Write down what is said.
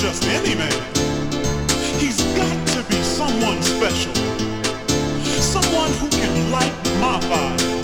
just any man. He's got to be someone special, someone who can light my fire